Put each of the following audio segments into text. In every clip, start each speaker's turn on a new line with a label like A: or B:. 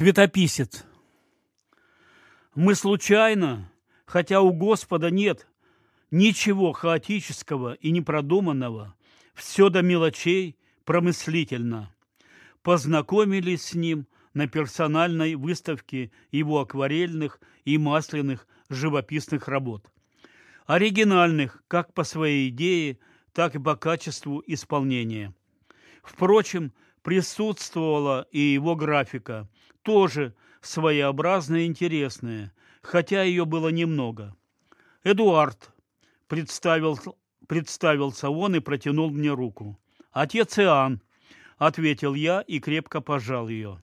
A: Светописец. Мы случайно, хотя у Господа нет ничего хаотического и непродуманного, все до мелочей промыслительно, познакомились с ним на персональной выставке его акварельных и масляных живописных работ. Оригинальных как по своей идее, так и по качеству исполнения. Впрочем, присутствовала и его графика, тоже своеобразная и интересная, хотя ее было немного. «Эдуард», — представил, представился он и протянул мне руку. «Отец Иоанн», — ответил я и крепко пожал ее.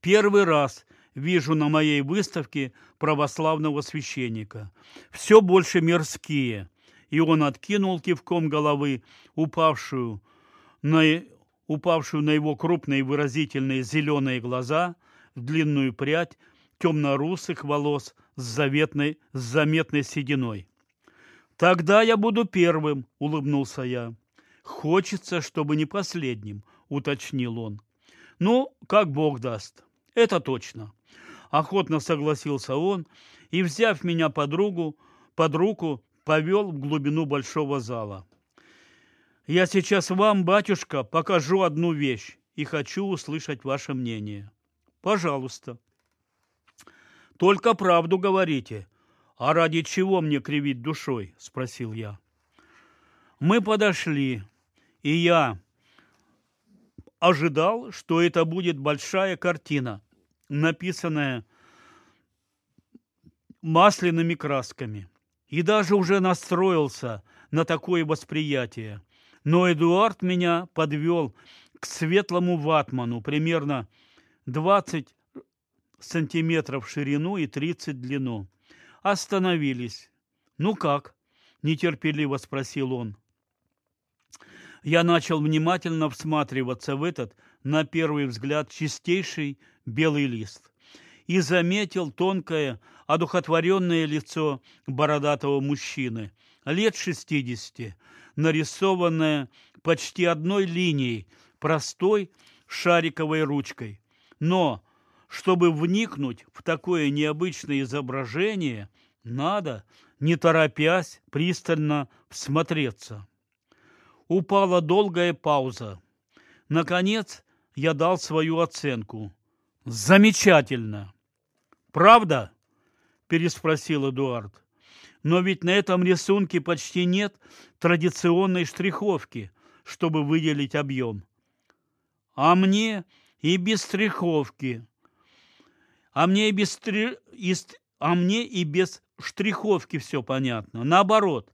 A: «Первый раз вижу на моей выставке православного священника. Все больше мирские». И он откинул кивком головы упавшую на упавшую на его крупные выразительные зеленые глаза, в длинную прядь темно-русых волос с, заветной, с заметной сединой. «Тогда я буду первым», — улыбнулся я. «Хочется, чтобы не последним», — уточнил он. «Ну, как Бог даст. Это точно». Охотно согласился он и, взяв меня под руку, под руку повел в глубину большого зала. Я сейчас вам, батюшка, покажу одну вещь и хочу услышать ваше мнение. Пожалуйста. Только правду говорите. А ради чего мне кривить душой? Спросил я. Мы подошли, и я ожидал, что это будет большая картина, написанная масляными красками. И даже уже настроился на такое восприятие. Но Эдуард меня подвел к светлому ватману, примерно 20 сантиметров в ширину и 30 в длину. Остановились. «Ну как?» – нетерпеливо спросил он. Я начал внимательно всматриваться в этот, на первый взгляд, чистейший белый лист и заметил тонкое, одухотворенное лицо бородатого мужчины, лет шестидесяти, нарисованная почти одной линией, простой шариковой ручкой. Но, чтобы вникнуть в такое необычное изображение, надо, не торопясь, пристально всмотреться. Упала долгая пауза. Наконец, я дал свою оценку. Замечательно. Правда? переспросил Эдуард. Но ведь на этом рисунке почти нет традиционной штриховки, чтобы выделить объем. А мне и без штриховки. А мне и без, стри... а мне и без штриховки все понятно. Наоборот,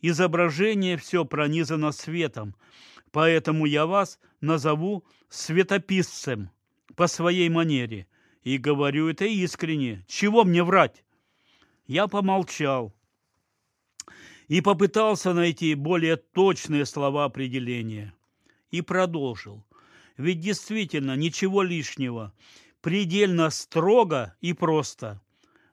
A: изображение все пронизано светом, поэтому я вас назову светописцем по своей манере. И говорю это искренне. Чего мне врать? Я помолчал и попытался найти более точные слова определения. И продолжил. Ведь действительно ничего лишнего, предельно строго и просто.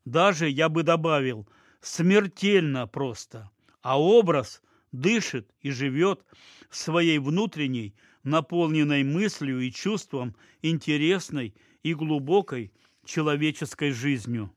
A: Даже, я бы добавил, смертельно просто. А образ дышит и живет своей внутренней, наполненной мыслью и чувством интересной и глубокой человеческой жизнью.